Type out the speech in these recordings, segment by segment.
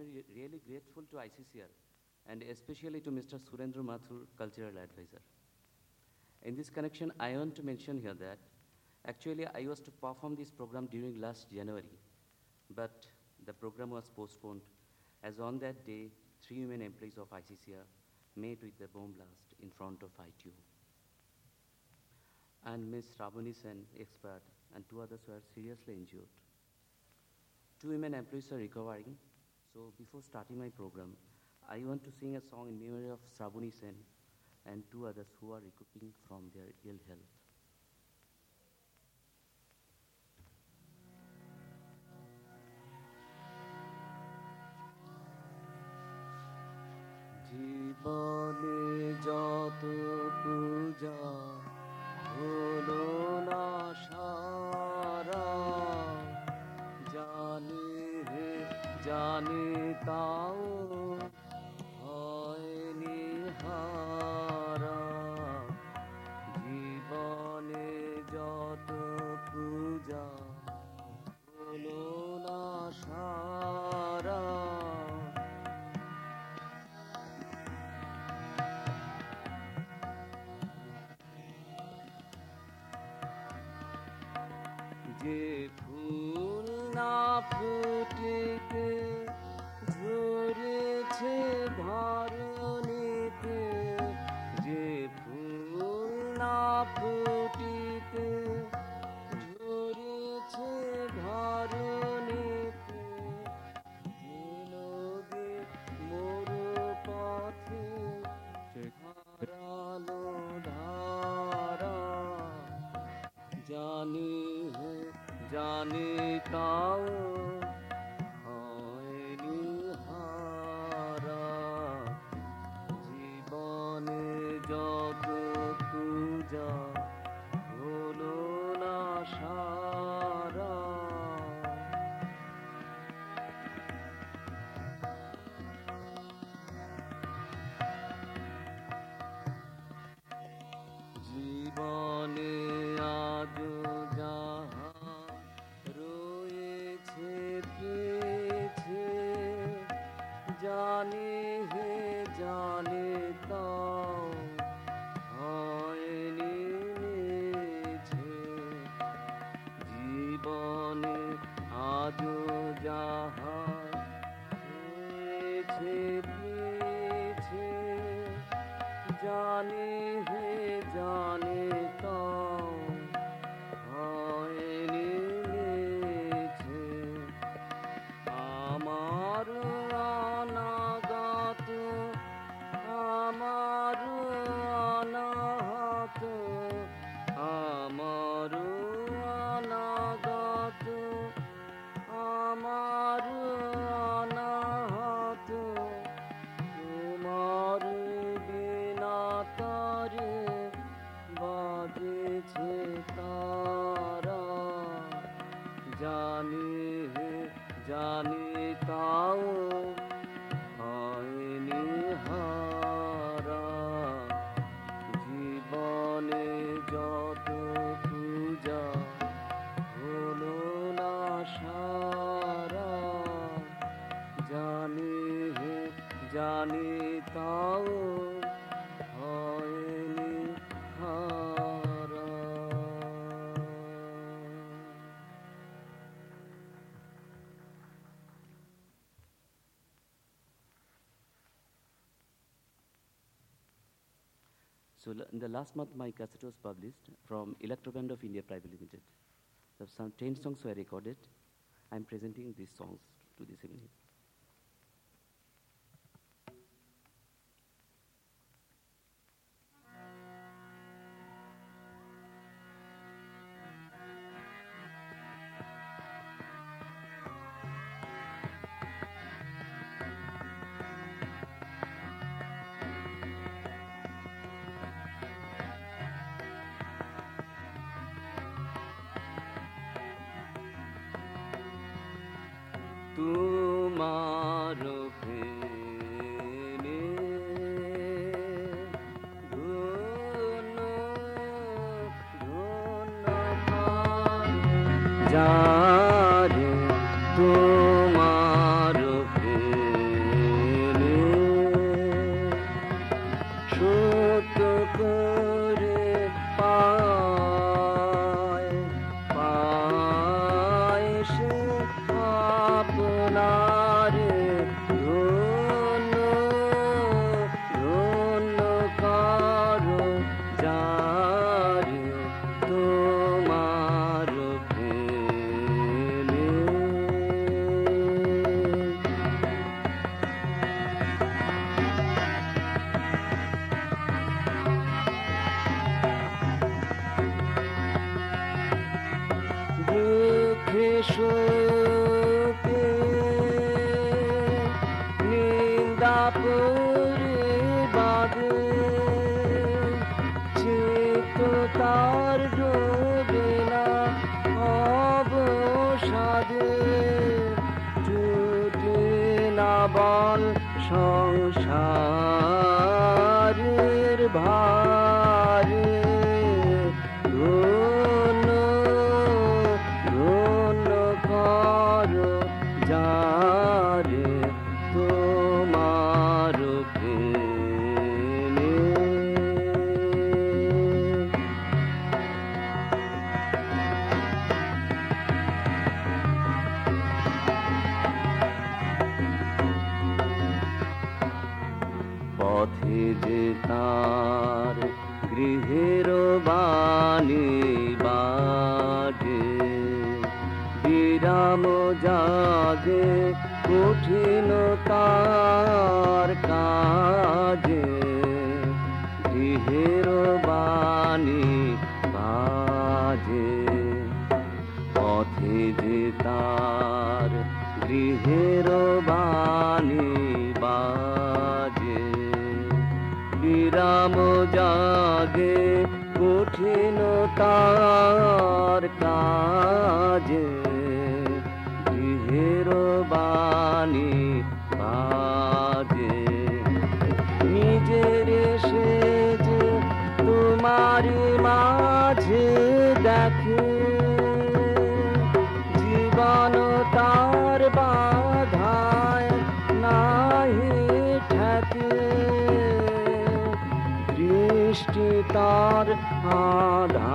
am re- really grateful to ICCR and especially to Mr. Surendra Mathur, Cultural Advisor. In this connection, I want to mention here that actually I was to perform this program during last January, but the program was postponed as on that day, three women employees of ICCR met with the bomb blast in front of ITU. And Ms. Rabani Sen, expert, and two others were seriously injured. Two women employees are recovering, so before starting my program, I want to sing a song in memory of Sravani Sen and two others who are recuperating from their ill health. জীবনে যত পূজা তাও হয়নি হারা জীবনে যত পূজা হলো না সারা। যে ফুল না ফুটিতে In the last month, my cassette was published from Electroband of India Private Limited. So some 10 songs were recorded. I'm presenting these songs to this evening. বাজে গৃহের নিজের সে যে দেখে তার ঠেকে। দৃষ্টি তার আধা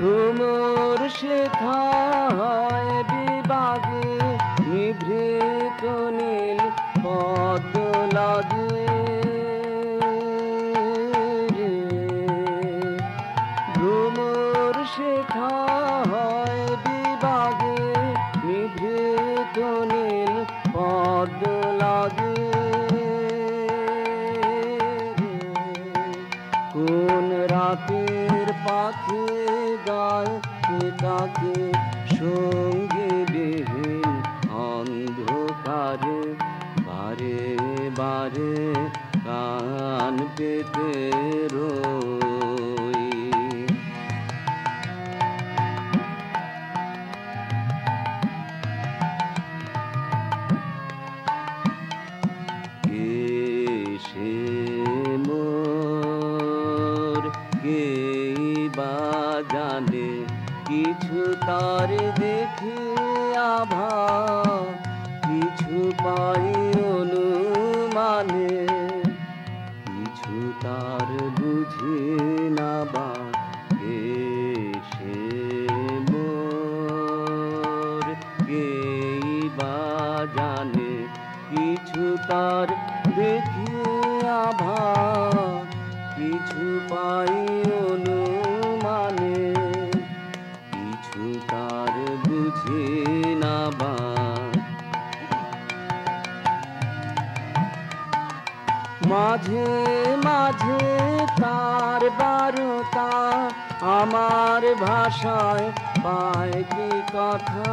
ভ্রমর শেখায় বিভাগে নিভৃত নীল কিছু তার দেখি আভা কিছু পাই অনুমানে, কিছু তার বুঝি না বা। মাঝে মাঝে তার বারতা আমার ভাষায় পায় কি কথা?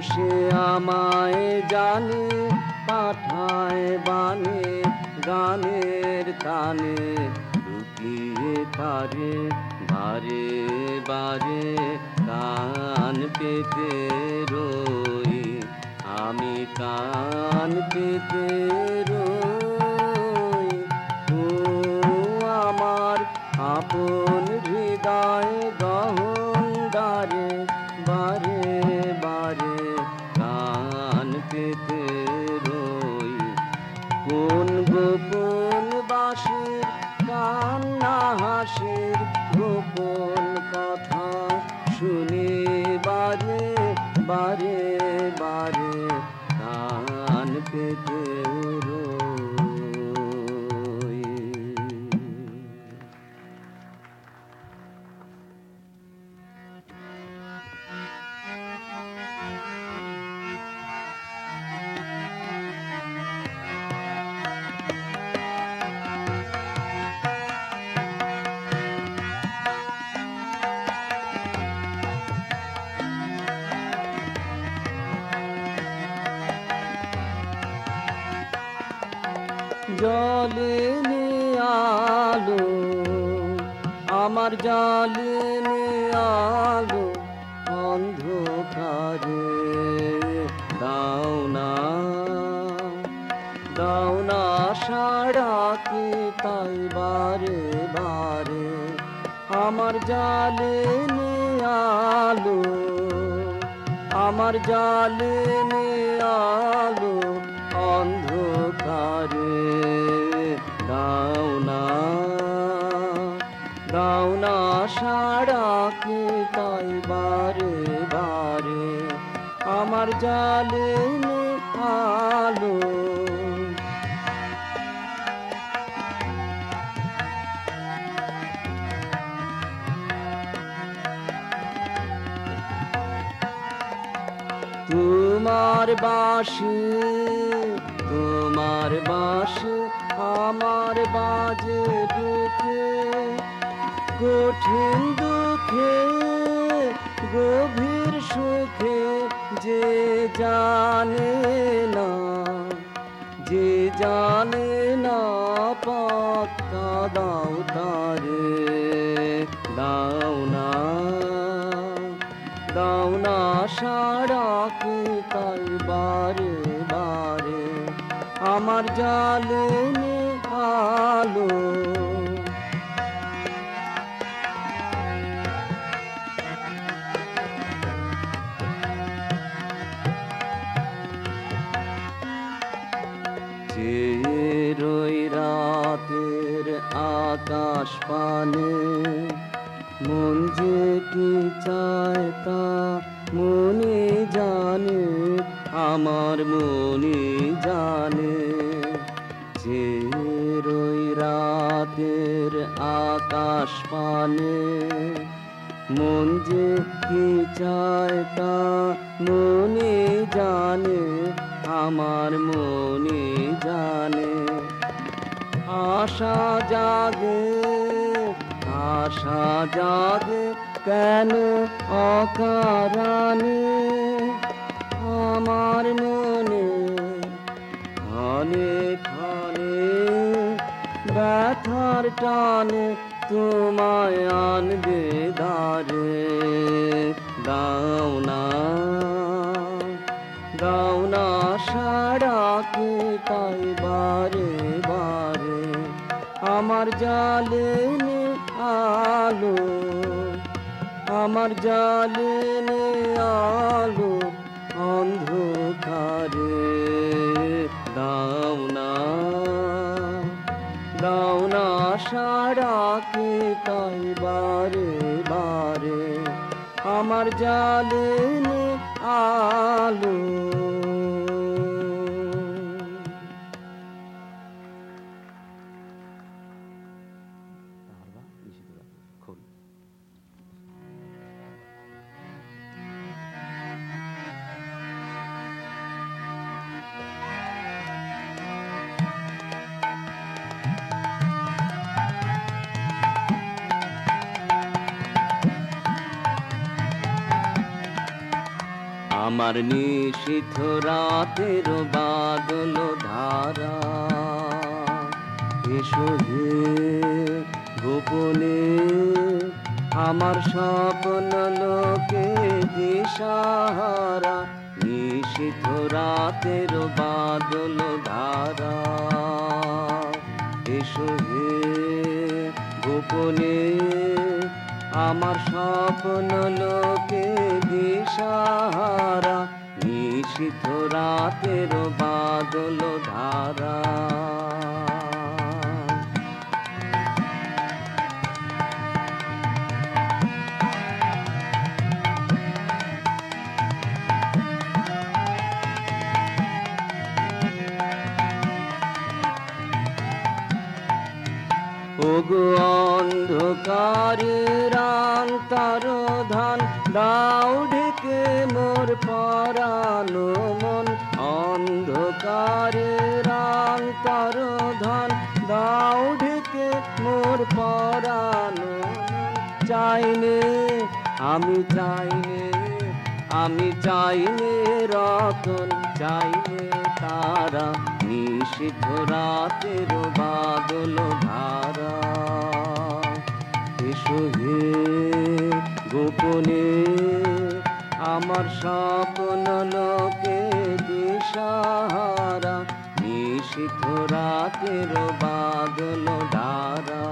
উসে আমায় জানে, পাঠায় বানে, গানের তানে। লুকিয়ে তারে, বারে বারে কান পেতে রই। আমি কান পেতে রই। ও আমার আপন হৃদয় বারে জালে নে আলো আমার জালে বাসি তোমার বাসি আমার বাজে দুঃখে। কঠিন দুঃখে, গভীর সুখে যে জানে না, যে জানে না পাক্কা দাও তারে। দাও না দাও না সারা তাই বারে বারে আমার জালে নে আলো। রাতের আকাশ পানে মন যে চায় তা আমার মনে জানে যে রই রাতের আকাশ পানে, মন যে কি চায় তা মনে জানে, আমার মনে জানে। আশা জাগে আশা জাগে কেন অকারণে? আমার মনে ক্ষণে ক্ষণে ব্যথার টানে তোমায় আনবে দারে দাও না দাও না সারা কে তাই বারে বারে। আমার জালে আলো, আমার জালে রে দাও না দাও না সারাকে তাই বারে বারে। আমার জালে আলো আমার নিশিথ রাতের বাদল ধারা। এসো হে গোপনে, আমার স্বপ্ন লোকে দিশাহারা। নিশিথ রাতের বাদল ধারা। এসো হে গোপনে আমার স্বপ্ন লোকে দিশাহারা নিশিথ রাতের বাদল ধারা। ওগো আন্তার ধান দাও ঢেকে মোর পরানো মন। অন্ধকারের আন্তার ধান দাও ঢেকে মোর পরানো চাইনে আমি চাইনে আমি চাইনে রতন। চাইনে তারা নিষিদ্ধ রাতের বাদল ধারা। হে গোপনে আমার স্বপ্ন লোকে দিশাহারা নিশিথ রাতের বাদল ধারা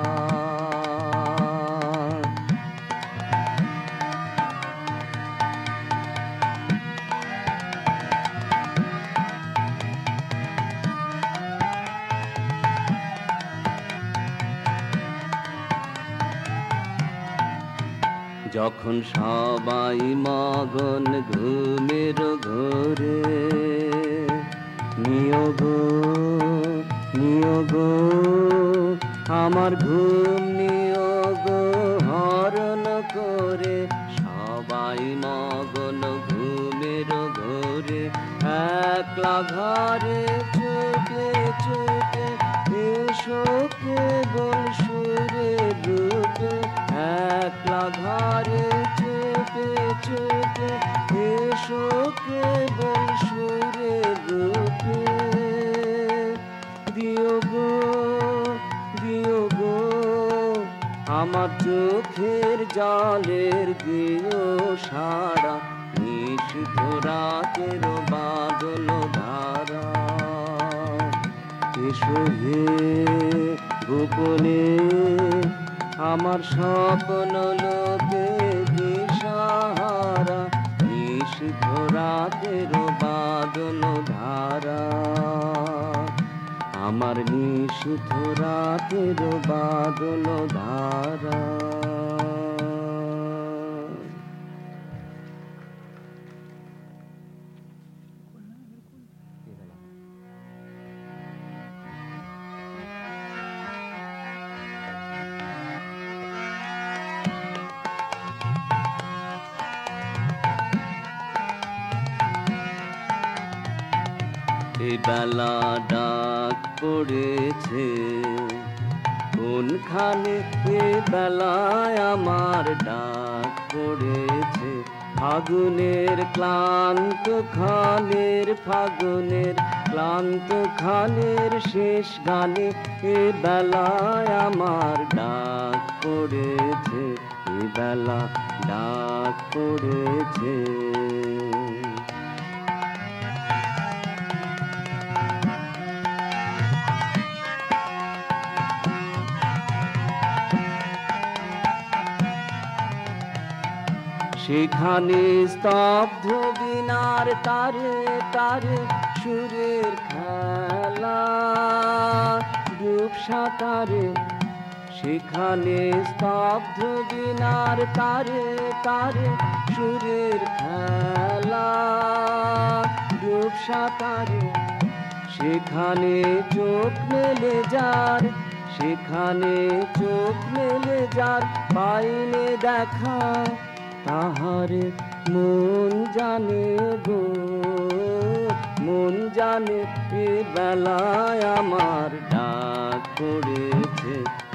যখন সবাই মগন ঘুমের ঘরে নিয়োগ নিয়োগ আমার ঘুম নিয়োগ হরণ করে। সবাই মগন ঘুমের ঘরে, একলা ঘরে চোখের জলের দিও সারা নিষিদ্ধ রাতের বাদল ধারা। হে গোপনে, আমার স্বপ্ন লোকে দিশাহারা নিষিদ্ধ রাতের আমার নিষিদ্ধ রাতের বাদল ধারা বেলা ডাক পড়েছে। কোনখানে এ বেলায় আমার ডাক পড়েছে? ফাগুনের ক্লান্ত খানের ফাগুনের ক্লান্ত খানের শেষ গানে এ বেলায় আমার ডাক পড়েছে। এ বেলা ডাক পড়েছে। সেখানে স্তব্ধ বিনার তারে তারে সুরের খেলা। ডুব সাঁতারে সেখানে স্তব্ধ বিনার তারে তারে সুরের খেলা। ডুব সাঁতারে সেখানে চোখ মেলে যার, সেখানে চোখ মেলে যার পাইলে দেখা। তাহার মন জানে গো, মন জানে এ বেলায় আমার ডাক করেছে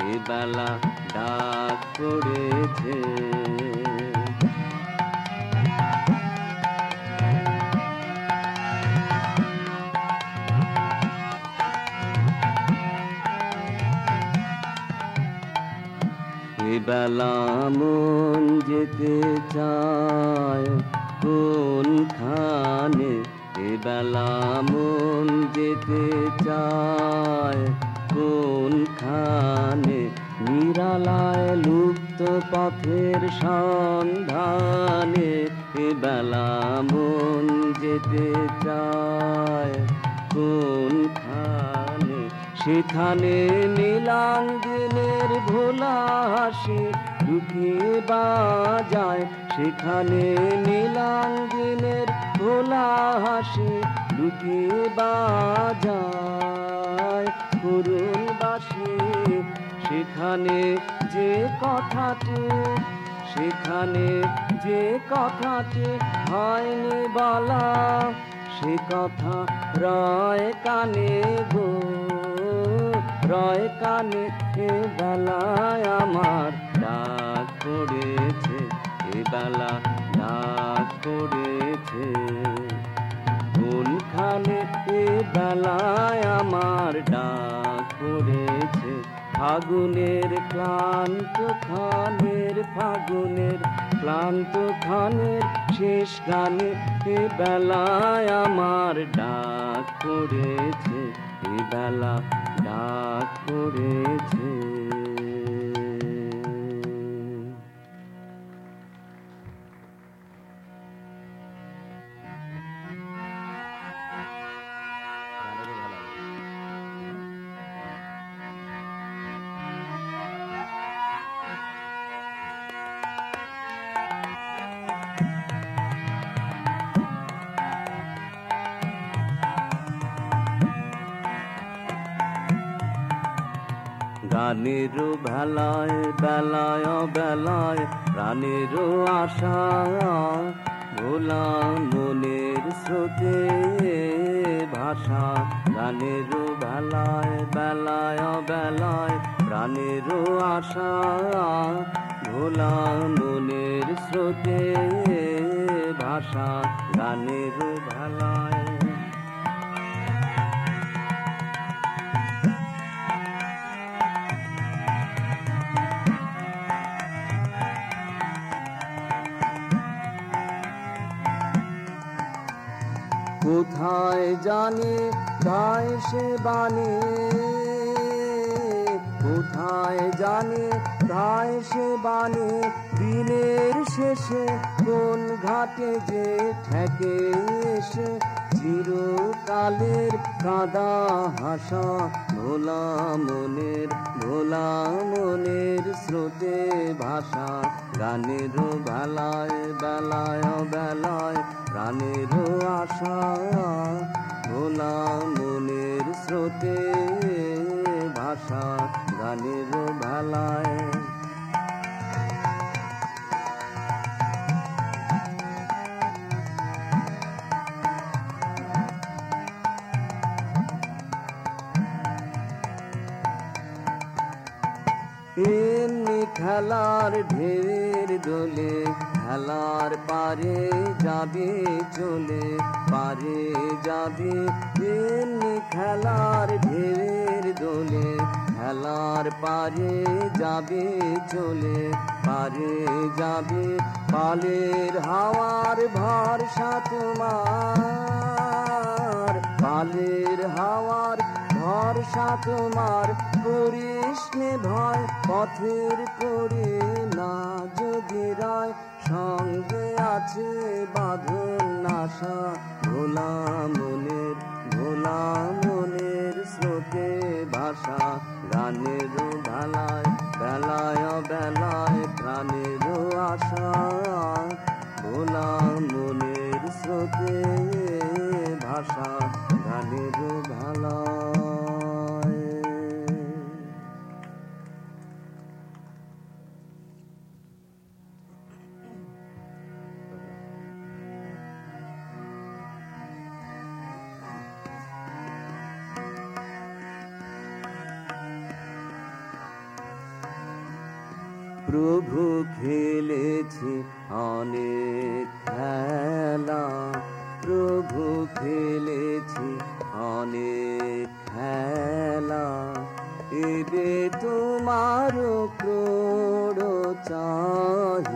এ বেলা ডাক পড়েছে। বেলা মন যেতে চায় কোনখানে এ বেলা মন যেতে চায় কোনখানে নিরালায় লুপ্ত পথের সন্ধানে এ বেলা মন যেতে চায় কোনখানে সেখানে নীলাঙ্গনের ভোলা হাসি ঢুকিয়ে বাজায়। সেখানে নীলাঙ্গনের ভোলা হাসি ঢুকিয়ে বাজায়। করুণ বাসি সেখানে যে কথাটি, সেখানে যে কথাটি হয়নি বলা, সে কথা রয় কানে গো। রয় কানে এ বেলায় আমার ডাক পড়েছে, এ বেলা ডাক পড়েছে। কোনখানে এ বেলায় আমার ডাক পড়েছে, ফাগুনের ক্লান্ত খানের ফাগুনের ক্লান্ত খানের শেষ গানে এ বেলায় আমার ডাক পড়েছে এ বেলা ডাক পড়েছে। গানের বেলায় বেলায় বেলায় প্রাণের আশা ভোলা মনের স্রোতে ভাষা গানের বেলায় বেলায় বেলায় প্রাণের আশা ভোলা মনের স্রোতে ভাষা গানের বেলায় কোথায় জানে ধায় সে বানে কোথায় জানে ধায় সে বানে দিনের শেষে কোন ঘাটে যে ঠেকে এসে চিরকালের কাদা হাসা ভোলা মনের ভোলা মনের স্রোতে ভাষা গানের বেলায় বেলায় বেলায় প্রাণের আশা ভোলা মনের স্রোতে ভাষা গানের বেলায়। এমনি খেলার ঢের দোলে খেলার পারে যাবে, চলে পারে যাবে। এমনি খেলার ঢের দোলে খেলার পারে যাবে, চলে পারে যাবে। পালের হাওয়ার ভরসা তোমার পালের হাওয়ার ভরসা তোমার করিস ভয়, পথের করে না যদি রায় সঙ্গে আছে বাঁধন আশা ভোলা মনের ভোলা মনের স্রোতে ভাষা গানের বেলায় বেলায় বেলায় প্রাণের আশা। ভোলা মনের স্রোতে ভাষা, গানের ভালায় প্রভু খেলেছি অনেক খেলা। প্রভু খেলেছি অনেক খেলা। এবে তোমার ক্রোড় চাহি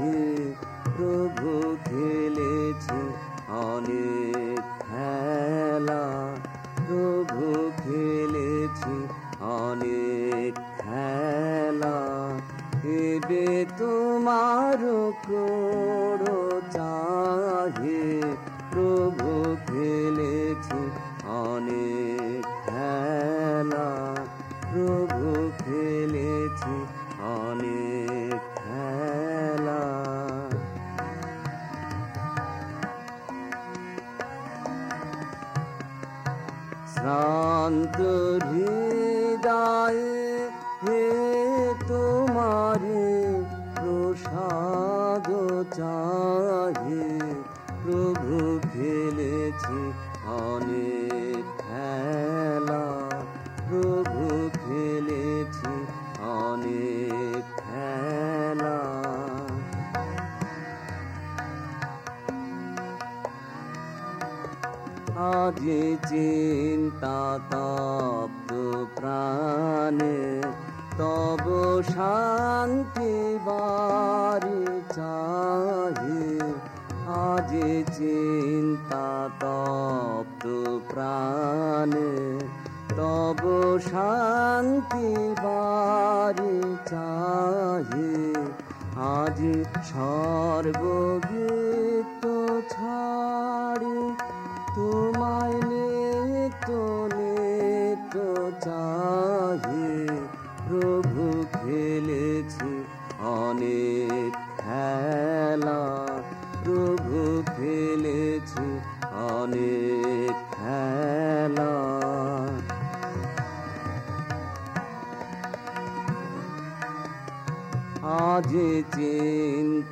সর্বগীত ছাড়ি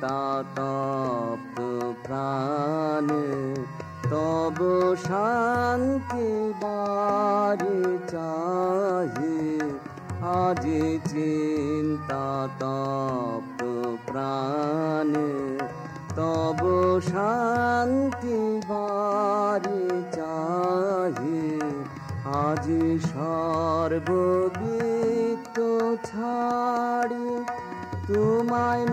তপ্ত প্রাণে, তব শান্তি বারি চাহি। আজ চিন্তা তপ্ত প্রাণে, তব শান্তি বারি চাহি। আজি সর্বগীত ছাড়ি, তোমায়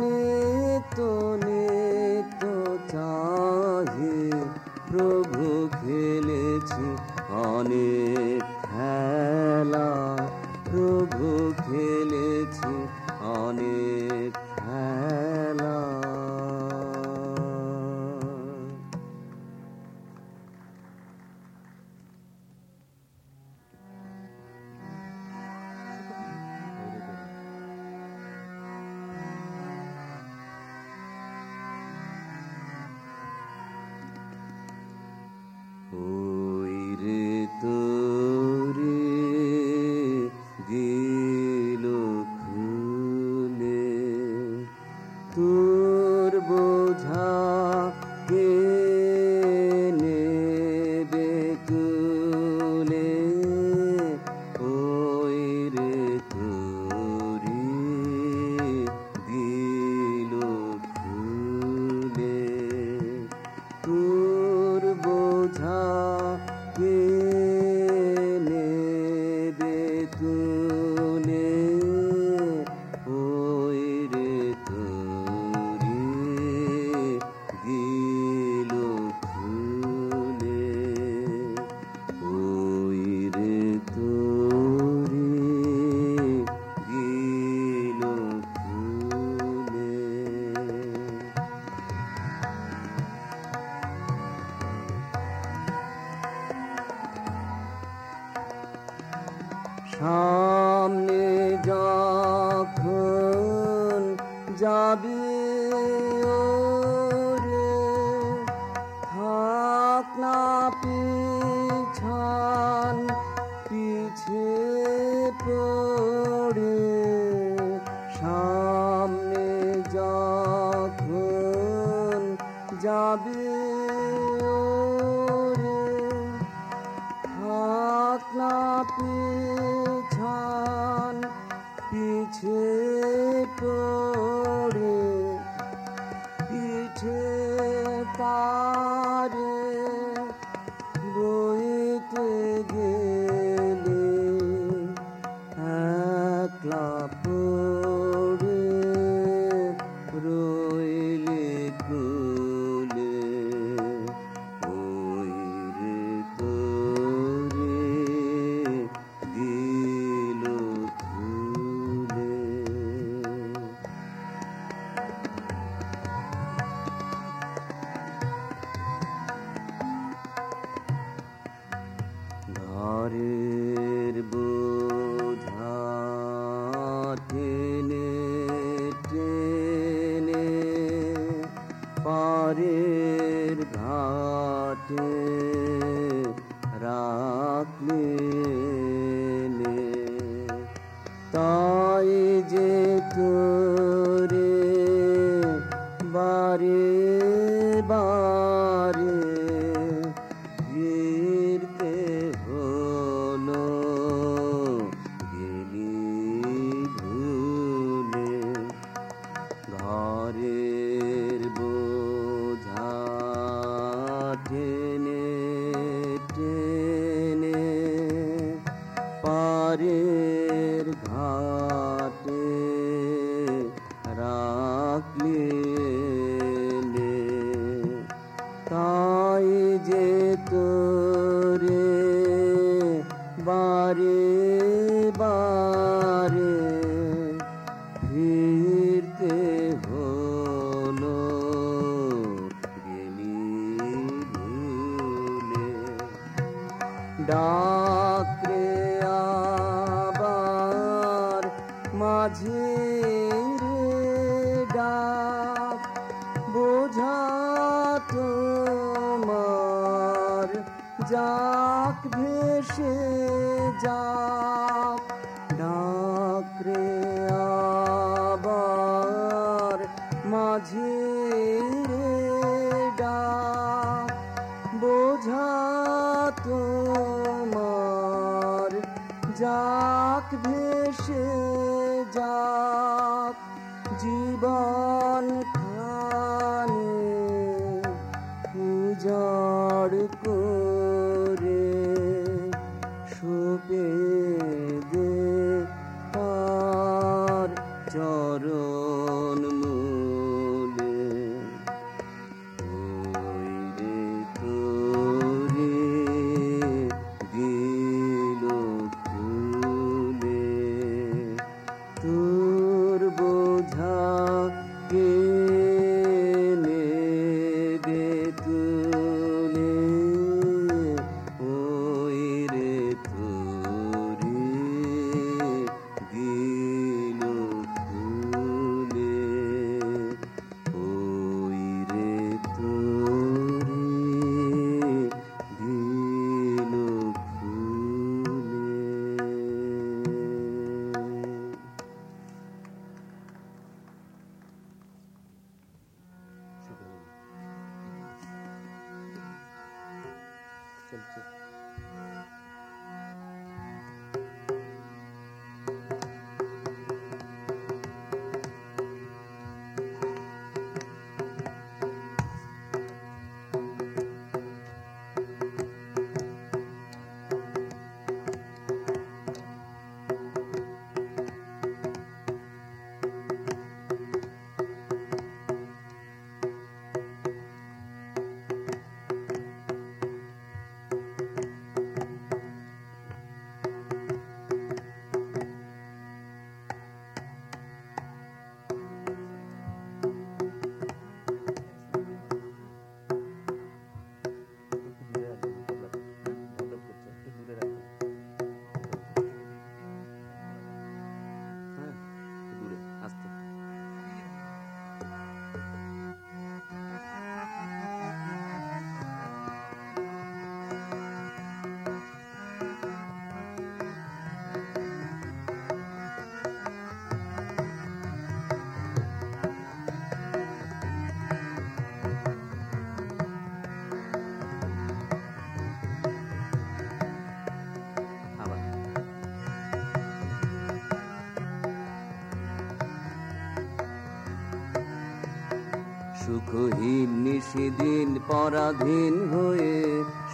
নিশিদিন পরাধীন হয়ে,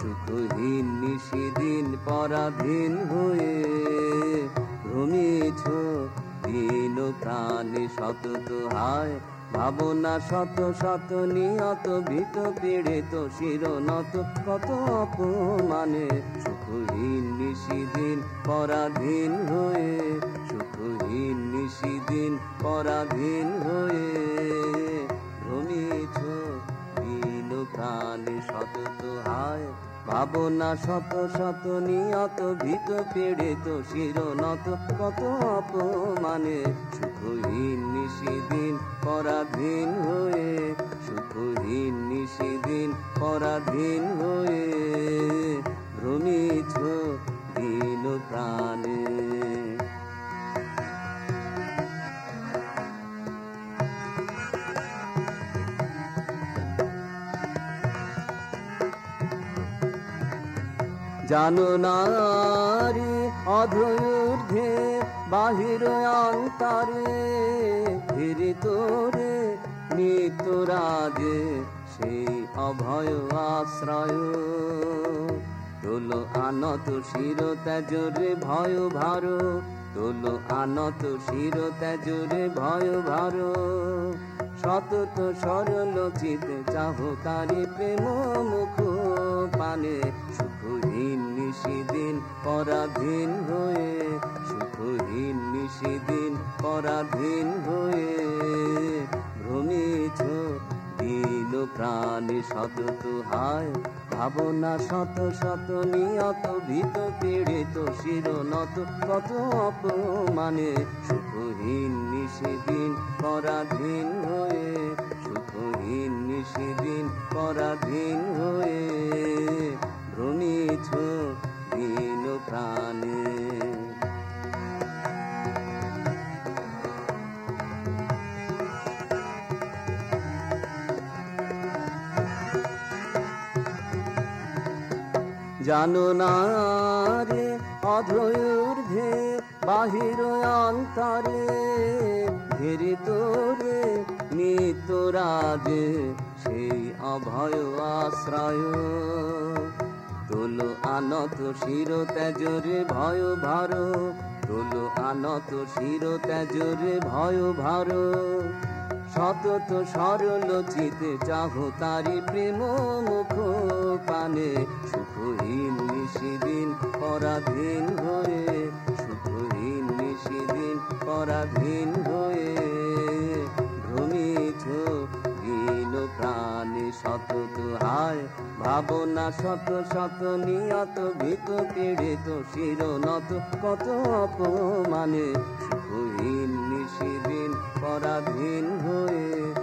সুখহীন নিশিদিন পরাধীন হয়ে। ভ্রমিছ দিন প্রাণে শত হায়, ভাবনা শত শত নিয়ত, ভীত পীড়িত শিরনত কত অপমানে। সুখহীন নিশিদিন পরাধীন হয়ে, সুখহীন নিশিদিন পরাধীন হয়ে। প্রাণে শত হায়, ভাবনা শত শত নিয়ত, ভীত পীড়িত শিরনত কত অপমানে সুখহীন নিশিদিন, পরাধীন হয়ে, সুখহীন নিশিদিন, পরাধীন হয়ে ভ্রমিছ দিন প্রাণে। জানো নারী, অধূর্ধে বাহির অন্তরে ফিরে তোরে নিতরাজে সেই অভয় আশ্রয়। তোলো আনত শির তেজরে ভয় ভার, তোলো আনত শির তেজরে ভয় ভার। সতত সরল চিতে চাহ তারি প্রেম মুখ পানে, সুখহীন নিশিদিন, পরাধীন হয়ে, সুখহীন নিশিদিন, পরাধীন হয়ে। ভ্রমিছ, দিন প্রাণে শত হায় ভাবনা শত শত নিয়ত, ভীত পীড়িত শিরনত কত অপমানে, সুখহীন নিষেদিন পরাধীন হয়ে। সুখহীন নিষেদিন পরাধীন হয়ে ভ্রমিছ দিন প্রাণে। জানো না রে অধৈর্ধে বাহির অন্তরে ঘেরে তোরে নিতরাজে সেই অভয় আশ্রয়। তোলো আনত শির তেজরে ভয় ভার তোলো আনত শির তেজরে ভয় ভার। সতত সরল চিতে চাহ তারি প্রেম মুখ পানে সুখহীন নিশিদিন পরাধীন হয়ে সুখহীন নিশিদিন পরাধীন হয়ে। দিন প্রাণে সতত হায়, ভাবনা শত শত নিয়ত ভীত পীড়িত শিরনত কত অপমানে সুখহীন নিশিদিন পরাধীন হয়ে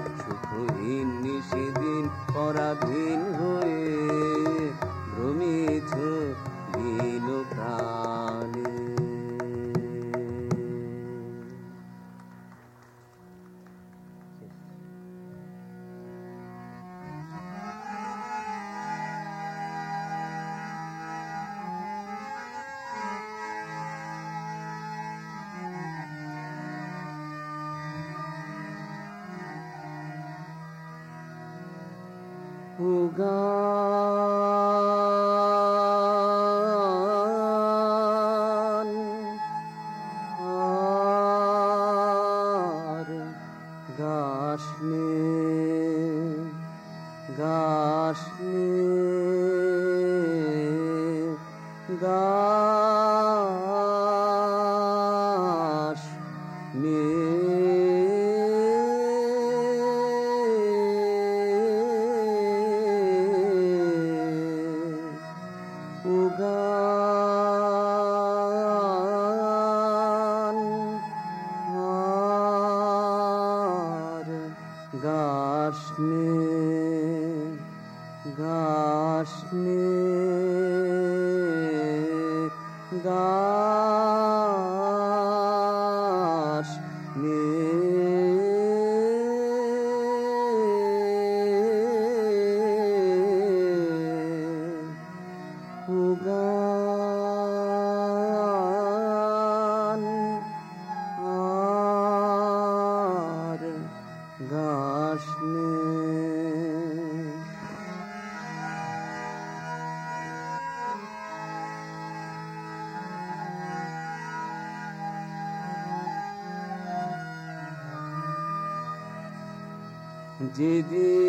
যেদিন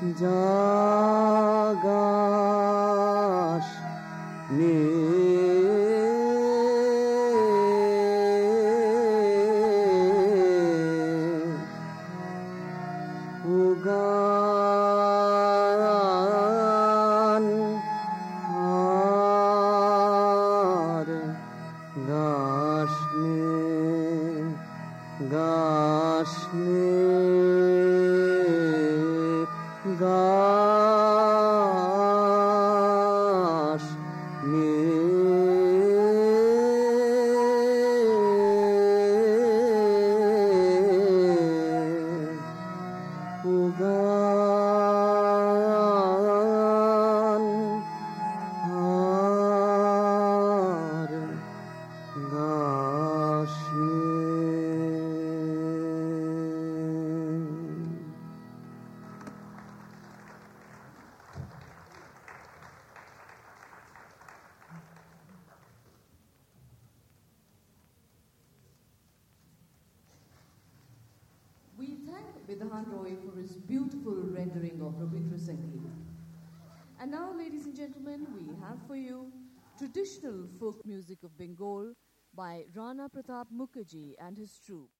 জাগাস নে music of Bengal by Rana Pratap Mukherjee and his troupe.